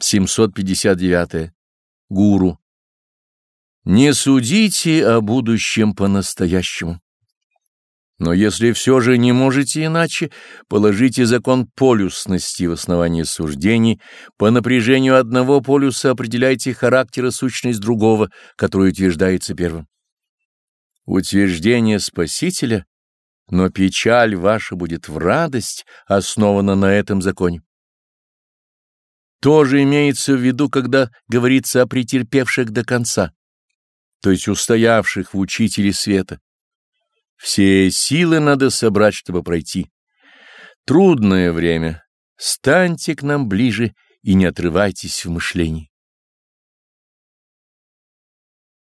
759. Гуру. Не судите о будущем по-настоящему. Но если все же не можете иначе, положите закон полюсности в основании суждений, по напряжению одного полюса определяйте характер и сущность другого, который утверждается первым. Утверждение Спасителя, но печаль ваша будет в радость, основана на этом законе. Тоже имеется в виду, когда говорится о претерпевших до конца, то есть устоявших в учителе света. Все силы надо собрать, чтобы пройти. Трудное время. Станьте к нам ближе и не отрывайтесь в мышлении.